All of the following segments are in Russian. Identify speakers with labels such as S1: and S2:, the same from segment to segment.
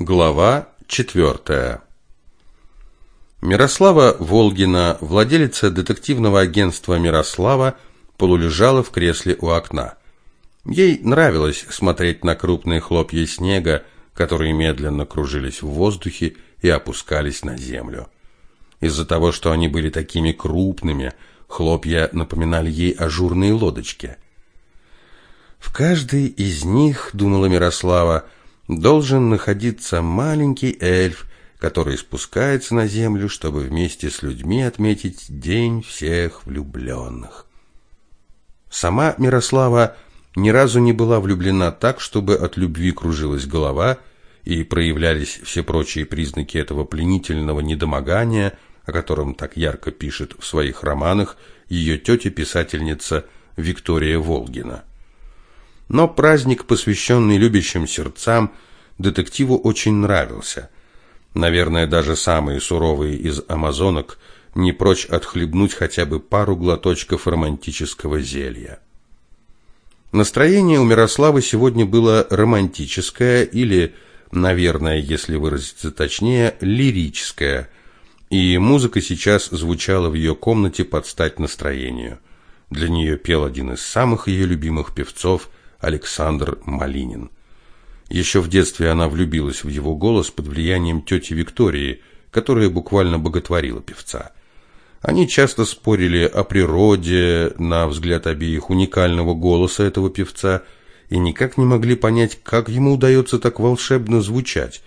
S1: Глава четвертая. Мирослава Волгина, владелица детективного агентства Мирослава, полулежала в кресле у окна. Ей нравилось смотреть на крупные хлопья снега, которые медленно кружились в воздухе и опускались на землю. Из-за того, что они были такими крупными, хлопья напоминали ей ажурные лодочки. В каждой из них, думала Мирослава, должен находиться маленький эльф, который спускается на землю, чтобы вместе с людьми отметить День всех влюбленных. Сама Мирослава ни разу не была влюблена так, чтобы от любви кружилась голова и проявлялись все прочие признаки этого пленительного недомогания, о котором так ярко пишет в своих романах ее тетя-писательница Виктория Волгина. Но праздник, посвященный любящим сердцам, детективу очень нравился. Наверное, даже самые суровые из амазонок не прочь отхлебнуть хотя бы пару глоточков романтического зелья. Настроение у Мирославы сегодня было романтическое или, наверное, если выразиться точнее, лирическое, и музыка сейчас звучала в ее комнате под стать настроению. Для нее пел один из самых ее любимых певцов Александр Малинин. Еще в детстве она влюбилась в его голос под влиянием тети Виктории, которая буквально боготворила певца. Они часто спорили о природе, на взгляд обеих, уникального голоса этого певца и никак не могли понять, как ему удается так волшебно звучать.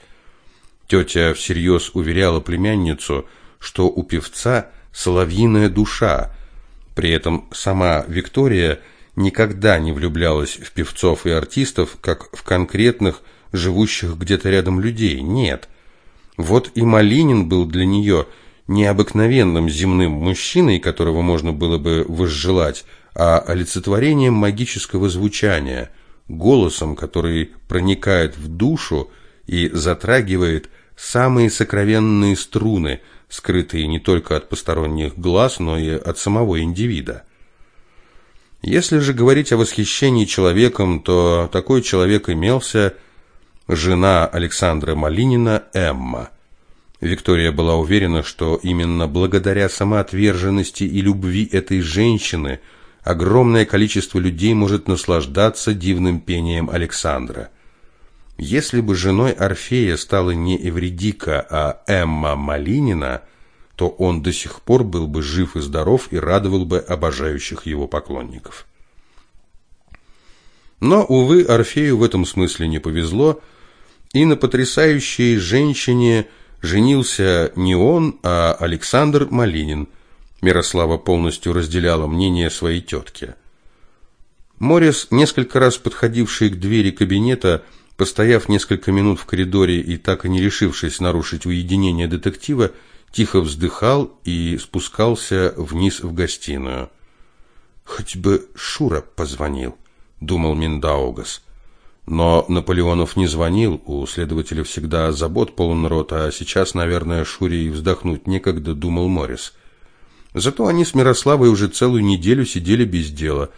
S1: Тетя всерьез уверяла племянницу, что у певца соловьиная душа. При этом сама Виктория никогда не влюблялась в певцов и артистов, как в конкретных, живущих где-то рядом людей. Нет. Вот и Малинин был для нее необыкновенным земным мужчиной, которого можно было бы возжелать, а олицетворением магического звучания, голосом, который проникает в душу и затрагивает самые сокровенные струны, скрытые не только от посторонних глаз, но и от самого индивида. Если же говорить о восхищении человеком, то такой человек имелся жена Александра Малинина Эмма. Виктория была уверена, что именно благодаря самоотверженности и любви этой женщины огромное количество людей может наслаждаться дивным пением Александра. Если бы женой Орфея стала не Эвредика, а Эмма Малинина, то он до сих пор был бы жив и здоров и радовал бы обожающих его поклонников. Но, увы, Орфею в этом смысле не повезло, и на потрясающей женщине женился не он, а Александр Малинин. Мирослава полностью разделяла мнение своей тетки. Морис, несколько раз подходивший к двери кабинета, постояв несколько минут в коридоре и так и не решившись нарушить уединение детектива, тихо вздыхал и спускался вниз в гостиную. «Хоть бы Шура позвонил», — думал Миндаугас. Но Наполеонов не звонил, у следователя всегда забот полон рот, а сейчас, наверное, Шуре и вздохнуть некогда, думал Морис. Зато они с Мирославой уже целую неделю сидели без дела.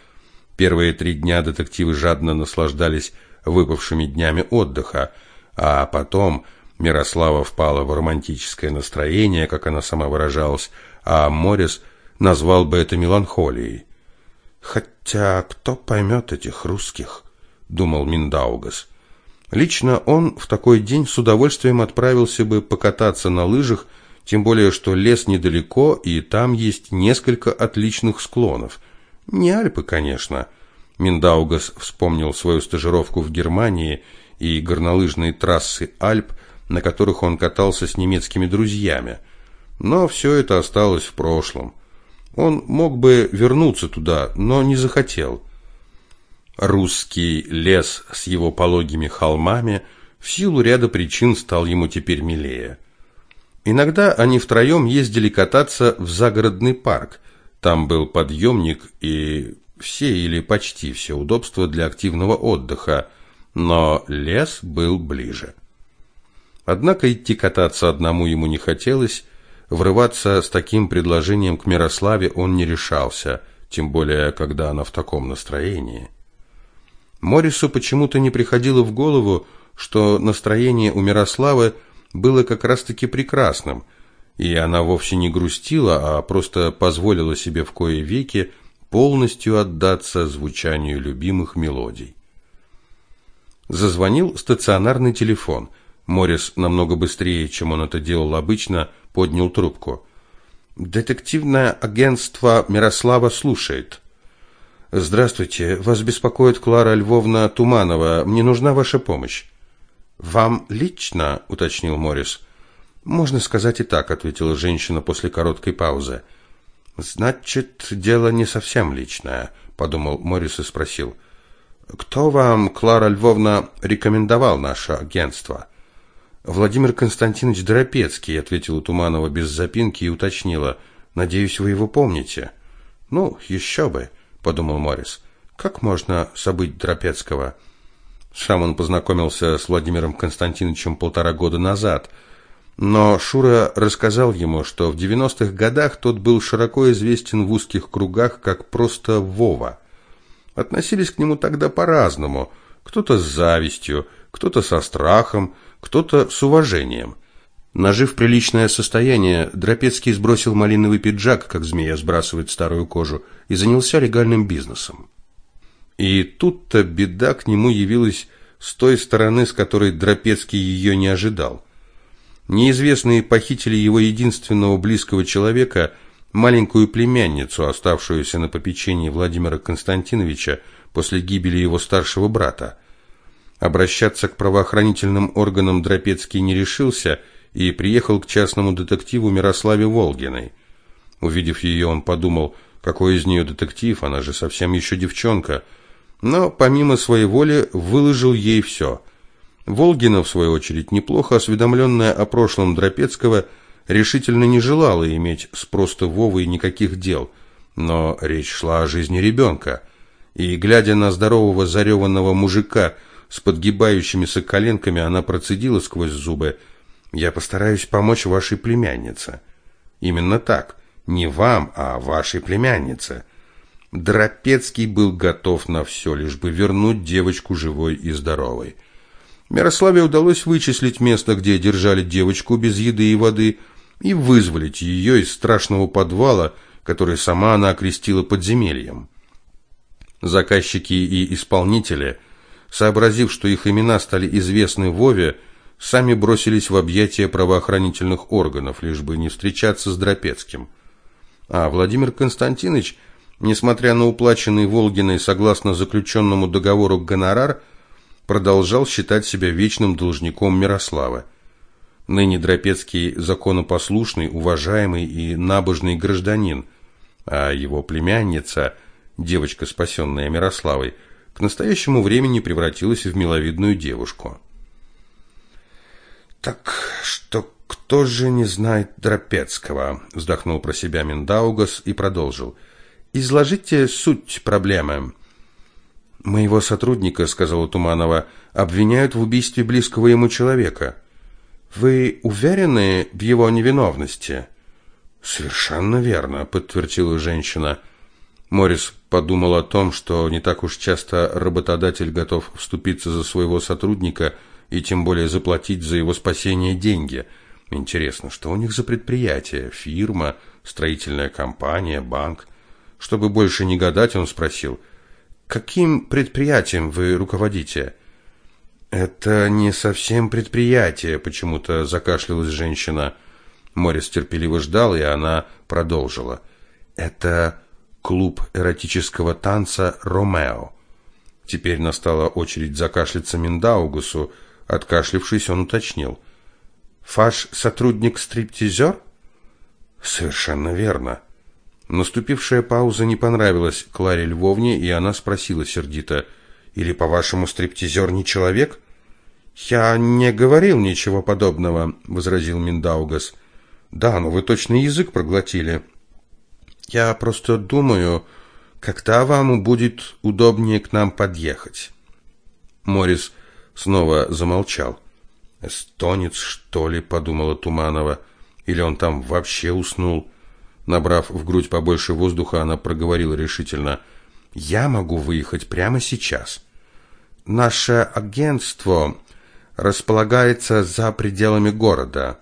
S1: Первые три дня детективы жадно наслаждались выпавшими днями отдыха, а потом Мирослава впала в романтическое настроение, как она сама выражалась, а Морис назвал бы это меланхолией. «Хотя кто поймет этих русских?» — думал Миндаугас. Лично он в такой день с удовольствием отправился бы покататься на лыжах, тем более что лес недалеко, и там есть несколько отличных склонов. Не Альпы, конечно. Миндаугас вспомнил свою стажировку в Германии и горнолыжные трассы Альп – на которых он катался с немецкими друзьями. Но все это осталось в прошлом. Он мог бы вернуться туда, но не захотел. Русский лес с его пологими холмами в силу ряда причин стал ему теперь милее. Иногда они втроем ездили кататься в загородный парк. Там был подъемник и все или почти все удобства для активного отдыха, но лес был ближе. Однако идти кататься одному ему не хотелось, врываться с таким предложением к Мирославе он не решался, тем более, когда она в таком настроении. Морису почему-то не приходило в голову, что настроение у Мирославы было как раз-таки прекрасным, и она вовсе не грустила, а просто позволила себе в кое веки полностью отдаться звучанию любимых мелодий. Зазвонил стационарный телефон. Морис намного быстрее, чем он это делал обычно, поднял трубку. Детективное агентство Мирослава слушает. Здравствуйте, вас беспокоит Клара Львовна Туманова. Мне нужна ваша помощь. Вам лично, уточнил Морис. Можно сказать и так, ответила женщина после короткой паузы. Значит, дело не совсем личное, подумал Морис и спросил: кто вам, Клара Львовна, рекомендовал наше агентство? Владимир Константинович Дропецкий, ответила Туманова без запинки и уточнила: "Надеюсь, вы его помните?" "Ну, еще бы", подумал Морис. "Как можно забыть Дропецкого?" Сам он познакомился с Владимиром Константиновичем полтора года назад. Но Шура рассказал ему, что в 90-х годах тот был широко известен в узких кругах как просто Вова. Относились к нему тогда по-разному. Кто-то с завистью, кто-то со страхом, кто-то с уважением. Нажив приличное состояние, Дропецкий сбросил малиновый пиджак, как змея сбрасывает старую кожу, и занялся легальным бизнесом. И тут-то беда к нему явилась с той стороны, с которой Дропецкий ее не ожидал. Неизвестные похитили его единственного близкого человека – маленькую племянницу, оставшуюся на попечении Владимира Константиновича после гибели его старшего брата. Обращаться к правоохранительным органам Дропецкий не решился и приехал к частному детективу Мирославе Волгиной. Увидев ее, он подумал, какой из нее детектив, она же совсем еще девчонка. Но помимо своей воли выложил ей все. Волгина, в свою очередь, неплохо осведомленная о прошлом Дропецкого, решительно не желала иметь с просто Вовой никаких дел, но речь шла о жизни ребенка. И, глядя на здорового зареванного мужика с подгибающимися коленками, она процедила сквозь зубы «Я постараюсь помочь вашей племяннице». Именно так, не вам, а вашей племяннице. Дропецкий был готов на все, лишь бы вернуть девочку живой и здоровой. Мирославе удалось вычислить место, где держали девочку без еды и воды – и вызволить ее из страшного подвала, который сама она окрестила подземельем. Заказчики и исполнители, сообразив, что их имена стали известны Вове, сами бросились в объятия правоохранительных органов, лишь бы не встречаться с Дропецким. А Владимир Константинович, несмотря на уплаченный Волгиной согласно заключенному договору гонорар, продолжал считать себя вечным должником Мирослава. Ныне Дропецкий законопослушный, уважаемый и набожный гражданин, а его племянница, девочка, спасенная Мирославой, к настоящему времени превратилась в миловидную девушку. «Так что кто же не знает Дропецкого?» – вздохнул про себя Миндаугас и продолжил. «Изложите суть проблемы». «Моего сотрудника, — сказала Туманова, — обвиняют в убийстве близкого ему человека». Вы уверены в его невиновности? Совершенно верно, подтвердила женщина. Морис подумал о том, что не так уж часто работодатель готов вступиться за своего сотрудника и тем более заплатить за его спасение деньги. Интересно, что у них за предприятие? Фирма, строительная компания, банк? Чтобы больше не гадать, он спросил: "Каким предприятием вы руководите?" Это не совсем предприятие, почему-то закашлялась женщина. Морис терпеливо ждал, и она продолжила. Это клуб эротического танца Ромео. Теперь настала очередь закашляться Миндаугусу. Откашлившись, он уточнил: "Ваш сотрудник стриптизер?» Совершенно верно. Наступившая пауза не понравилась Кларе Львовне, и она спросила сердито: "Или по-вашему стриптизер не человек?" Я не говорил ничего подобного, возразил Миндаугас. Да, но вы точно язык проглотили. Я просто думаю, когда вам будет удобнее к нам подъехать. Морис снова замолчал. Эстонец, что ли, подумала Туманова, или он там вообще уснул? Набрав в грудь побольше воздуха, она проговорила решительно: "Я могу выехать прямо сейчас. Наше агентство располагается за пределами города.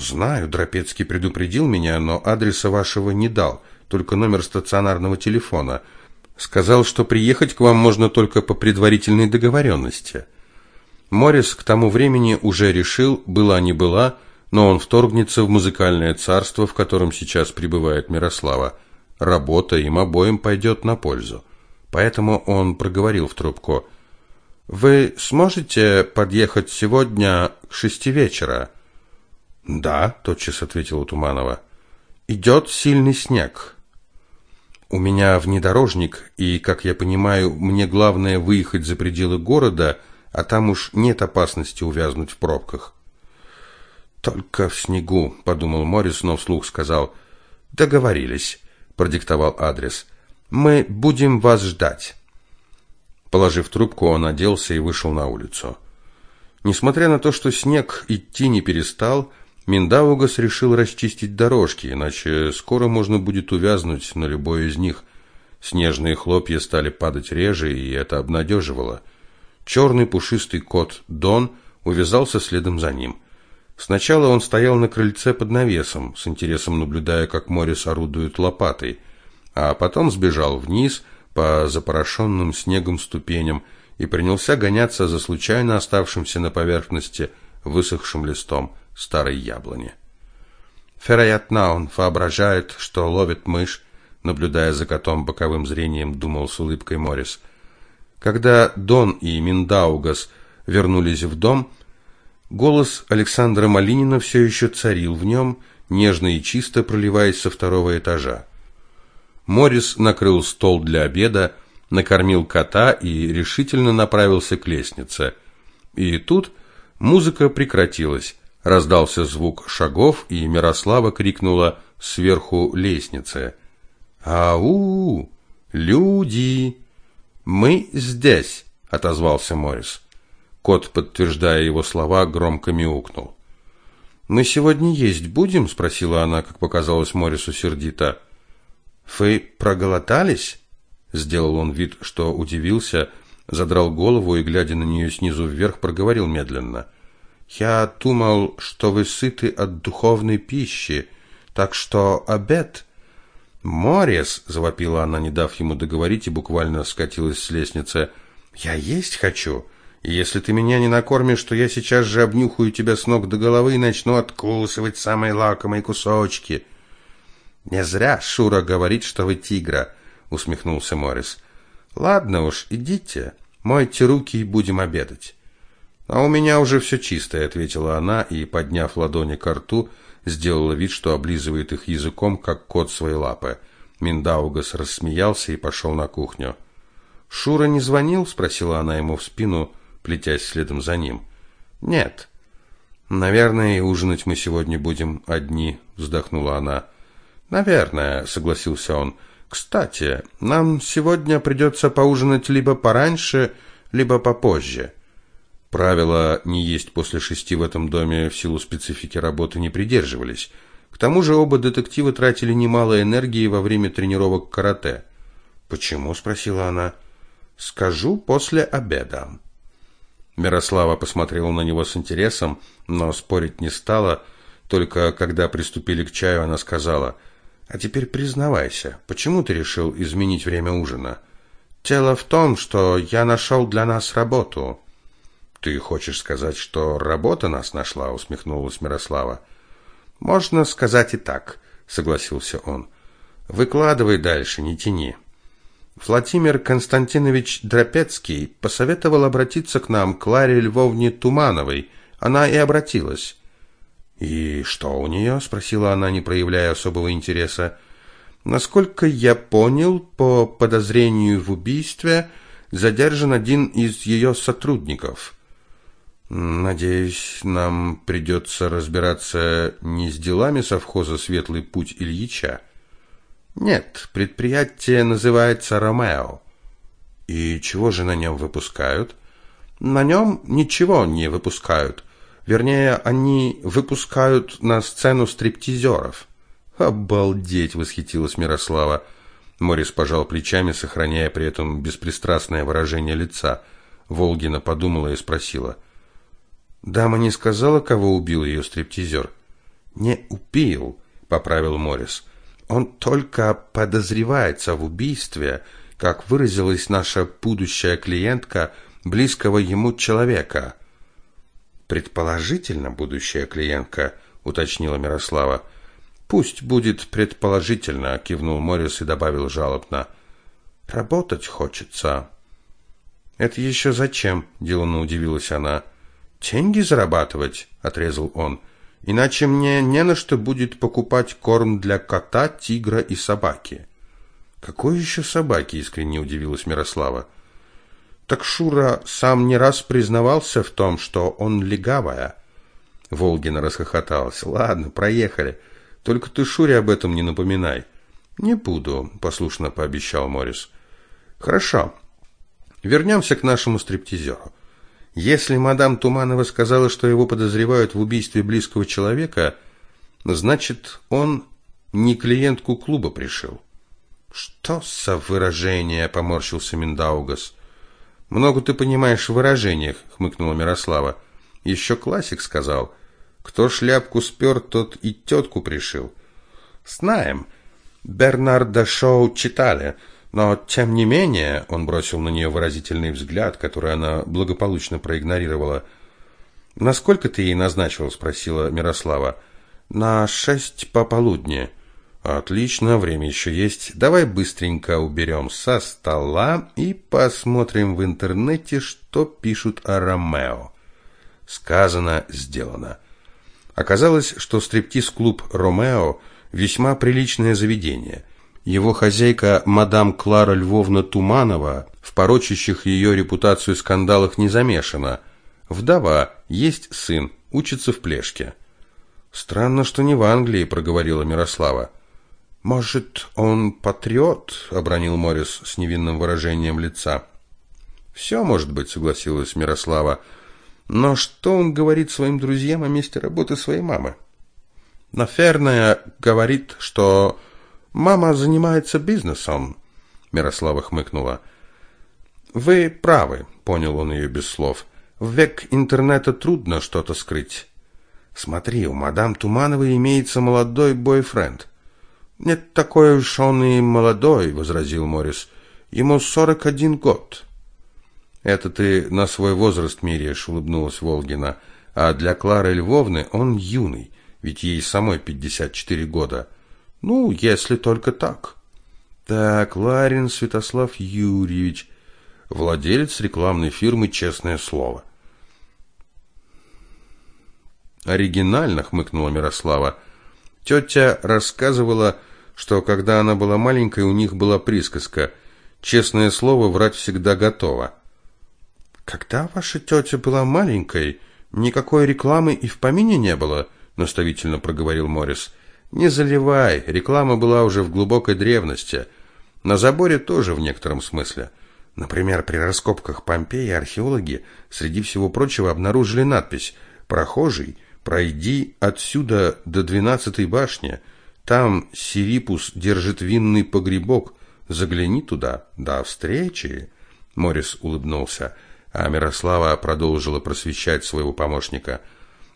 S1: Знаю, Дропецкий предупредил меня, но адреса вашего не дал, только номер стационарного телефона. Сказал, что приехать к вам можно только по предварительной договоренности. Морис к тому времени уже решил, была не была, но он вторгнется в музыкальное царство, в котором сейчас пребывает Мирослава. Работа им обоим пойдет на пользу. Поэтому он проговорил в трубку: "Вы сможете подъехать сегодня к шести вечера?" "Да", тотчас ответила Туманова. «Идет сильный снег. У меня внедорожник, и, как я понимаю, мне главное выехать за пределы города, а там уж нет опасности увязнуть в пробках. Только в снегу, подумал Морис, но вслух сказал: "Договорились", продиктовал адрес. Мы будем вас ждать. Положив трубку, он оделся и вышел на улицу. Несмотря на то, что снег идти не перестал, Миндаугас решил расчистить дорожки, иначе скоро можно будет увязнуть на любой из них. Снежные хлопья стали падать реже, и это обнадеживало. Черный пушистый кот Дон увязался следом за ним. Сначала он стоял на крыльце под навесом, с интересом наблюдая, как Морис орудует лопатой, а потом сбежал вниз по запорошенным снегом ступеням и принялся гоняться за случайно оставшимся на поверхности высохшим листом старой яблони. Вероятно, он воображает, что ловит мышь, наблюдая за котом боковым зрением, думал с улыбкой Морис. Когда Дон и Миндаугас вернулись в дом, голос Александра Малинина все еще царил в нем, нежно и чисто проливаясь со второго этажа. Морис накрыл стол для обеда, накормил кота и решительно направился к лестнице. И тут музыка прекратилась. Раздался звук шагов, и Мирослава крикнула сверху лестницы: "Ау! Люди! Мы здесь!" отозвался Морис. Кот, подтверждая его слова, громко мяукнул. "Мы сегодня есть будем?" спросила она, как показалось Морису сердито. "Вы проголодались?" сделал он вид, что удивился, задрал голову и глядя на нее снизу вверх, проговорил медленно: я думал, что вы сыты от духовной пищи, так что обед Морис, завопила она, не дав ему договорить, и буквально скатилась с лестницы. Я есть хочу. И если ты меня не накормишь, то я сейчас же обнюхаю тебя с ног до головы и начну откусывать самые лакомые кусочки. Не зря Шура говорит, что вы тигра, усмехнулся Морис. Ладно уж, идите, мойте руки и будем обедать. А у меня уже все чистое, ответила она и, подняв ладони к рту, сделала вид, что облизывает их языком, как кот свои лапы. Миндаугас рассмеялся и пошел на кухню. Шура не звонил, спросила она ему в спину, плетясь следом за ним. Нет. Наверное, и ужинать мы сегодня будем одни, вздохнула она. Наверное, согласился он. Кстати, нам сегодня придется поужинать либо пораньше, либо попозже. Правила не есть после шести в этом доме в силу специфики работы не придерживались. К тому же оба детектива тратили немало энергии во время тренировок карате. "Почему?" спросила она. "Скажу после обеда". Мирослава посмотрела на него с интересом, но спорить не стала, только когда приступили к чаю, она сказала: "А теперь признавайся, почему ты решил изменить время ужина?" "Дело в том, что я нашел для нас работу". Ты хочешь сказать, что работа нас нашла, усмехнулась Мирослава. Можно сказать и так, согласился он. Выкладывай дальше, не тяни. Владимир Константинович Дропецкий посоветовал обратиться к нам, к Ларе Львовне Тумановой. Она и обратилась. И что у нее?» – спросила она, не проявляя особого интереса. Насколько я понял, по подозрению в убийстве задержан один из ее сотрудников. Надеюсь, нам придется разбираться не с делами совхоза Светлый путь Ильича. Нет, предприятие называется Ромео. И чего же на нем выпускают? На нем ничего не выпускают. Вернее, они выпускают на сцену стриптизеров. Обалдеть, восхитилась Мирослава. Морис пожал плечами, сохраняя при этом беспристрастное выражение лица. Волгина подумала и спросила: Дама не сказала, кого убил ее стриптизер. Не убил, поправил Морис. Он только подозревается в убийстве, как выразилась наша будущая клиентка, близкого ему человека. Предположительно, будущая клиентка, уточнила Мирослава. Пусть будет предположительно, кивнул Морис и добавил жалобно. Работать хочется. Это еще зачем? делано удивилась она. Деньги зарабатывать, отрезал он. Иначе мне не на что будет покупать корм для кота, тигра и собаки. Какой еще собаки? искренне удивилась Мирослава. Так Шура сам не раз признавался в том, что он легавая. Волгина расхохотался. Ладно, проехали. Только ты Шуре об этом не напоминай. Не буду, послушно пообещал Морис. Хорошо. Вернемся к нашему стриптизеру. Если мадам Туманова сказала, что его подозревают в убийстве близкого человека, значит, он не клиентку клуба пришел. Что за выражение, поморщился Миндаугас. Много ты понимаешь в выражениях, хмыкнула Мирослава. Еще классик сказал: кто шляпку спер, тот и тетку пришил. Знаем. Бернарда Шоу читали. Но, тем не менее, он бросил на нее выразительный взгляд, который она благополучно проигнорировала. «Насколько ты ей назначил?» – спросила Мирослава. «На шесть пополудни». «Отлично, время еще есть. Давай быстренько уберем со стола и посмотрим в интернете, что пишут о Ромео». Сказано, сделано. Оказалось, что стриптиз-клуб «Ромео» весьма приличное заведение – его хозяйка, мадам Клара Львовна Туманова, в порочащих ее репутацию скандалах не замешана. Вдова, есть сын, учится в плешке. Странно, что не в Англии, проговорила Мирослава. Может, он патриот, обронил Морис с невинным выражением лица. «Все может быть, согласилась Мирослава. Но что он говорит своим друзьям о месте работы своей мамы? Наверное, говорит, что Мама занимается бизнесом, Мирослава хмыкнула. Вы правы, понял он ее без слов. В век интернета трудно что-то скрыть. Смотри, у мадам Тумановой имеется молодой бойфренд. Нет, такой уж он и молодой, возразил Морис. Ему сорок один год. Это ты на свой возраст меряешь, улыбнулась Волгина. А для Клары Львовны он юный, ведь ей самой пятьдесят четыре года. Ну, если только так. Так, Ларин Святослав Юрьевич, владелец рекламной фирмы «Честное слово». Оригинально, хмыкнула Мирослава. Тетя рассказывала, что когда она была маленькой, у них была присказка «Честное слово, врать всегда готово». «Когда ваша тетя была маленькой, никакой рекламы и в помине не было», наставительно проговорил Морис. Не заливай, реклама была уже в глубокой древности. На заборе тоже в некотором смысле. Например, при раскопках Помпеи археологи, среди всего прочего, обнаружили надпись «Прохожий, пройди отсюда до двенадцатой башни. Там Сирипус держит винный погребок. Загляни туда. До встречи!» Морис улыбнулся, а Мирослава продолжила просвещать своего помощника –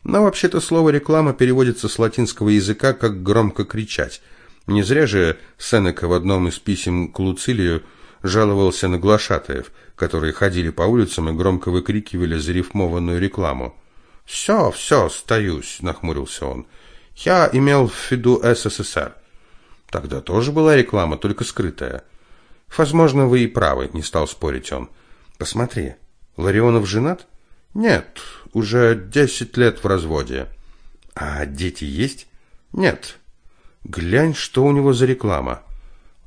S1: но вообще-то слово «реклама» переводится с латинского языка как «громко кричать». Не зря же Сенека в одном из писем к Луцилию жаловался на глашатаев, которые ходили по улицам и громко выкрикивали зарифмованную рекламу. «Все, все, стою," нахмурился он. «Я имел в виду СССР». Тогда тоже была реклама, только скрытая. «Возможно, вы и правы», — не стал спорить он. «Посмотри, Ларионов женат?» «Нет, уже десять лет в разводе. А дети есть? Нет. Глянь, что у него за реклама.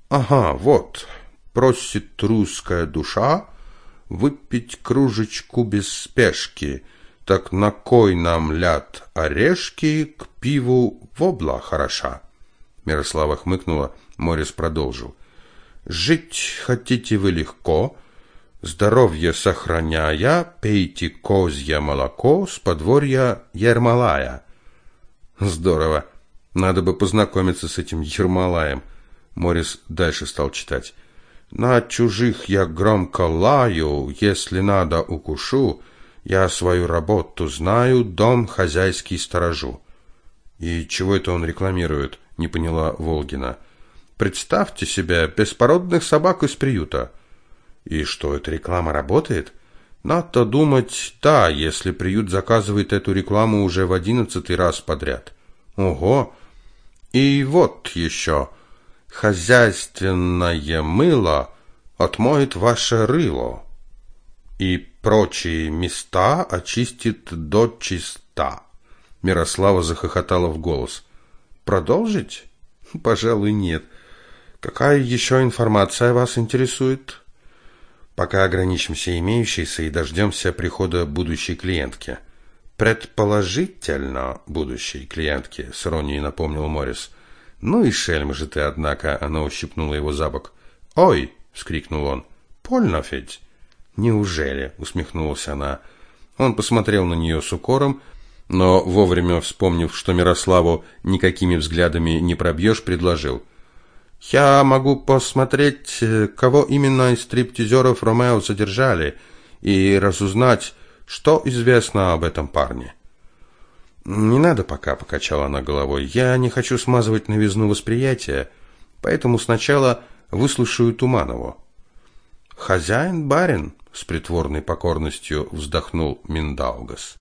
S1: Ага, вот. Просит русская душа выпить кружечку без спешки. Так на кой нам ляд орешки, к пиву вобла хороша. Мирослава хмыкнула, Морис продолжил. Жить хотите вы легко, Здоровье сохраняя, пейте козье молоко с подворья Ермолая. Здорово. Надо бы познакомиться с этим Ермолаем. Морис дальше стал читать. На чужих я громко лаю, если надо укушу, Я свою работу знаю, дом хозяйский сторожу. И чего это он рекламирует? Не поняла Волгина. Представьте себе беспородных собак из приюта. И что, эта реклама работает? Надо думать, да, если приют заказывает эту рекламу уже в одиннадцатый раз подряд. Ого! И вот еще. Хозяйственное мыло отмоет ваше рыло и прочие места очистит до чиста. Мирослава захохотала в голос. Продолжить? Пожалуй, нет. Какая еще информация вас интересует? Пока ограничимся имеющейся и дождемся прихода будущей клиентки. Предположительно, будущей клиентки, с иронией напомнил Морис. Ну и шельм же ты, однако, она ущипнула его за бок. Ой, вскрикнул он. Больно ведь. Неужели? усмехнулась она. Он посмотрел на нее с укором, но вовремя вспомнив, что Мирославу никакими взглядами не пробьешь, предложил: я могу посмотреть, э, кого именно из стриптизеров Ромео задержали, и разузнать, что известно об этом парне. Не надо пока, покачала она головой. Я не хочу смазывать новизну восприятия, поэтому сначала выслушаю Туманову. Хозяин барин с притворной покорностью вздохнул Миндаугас.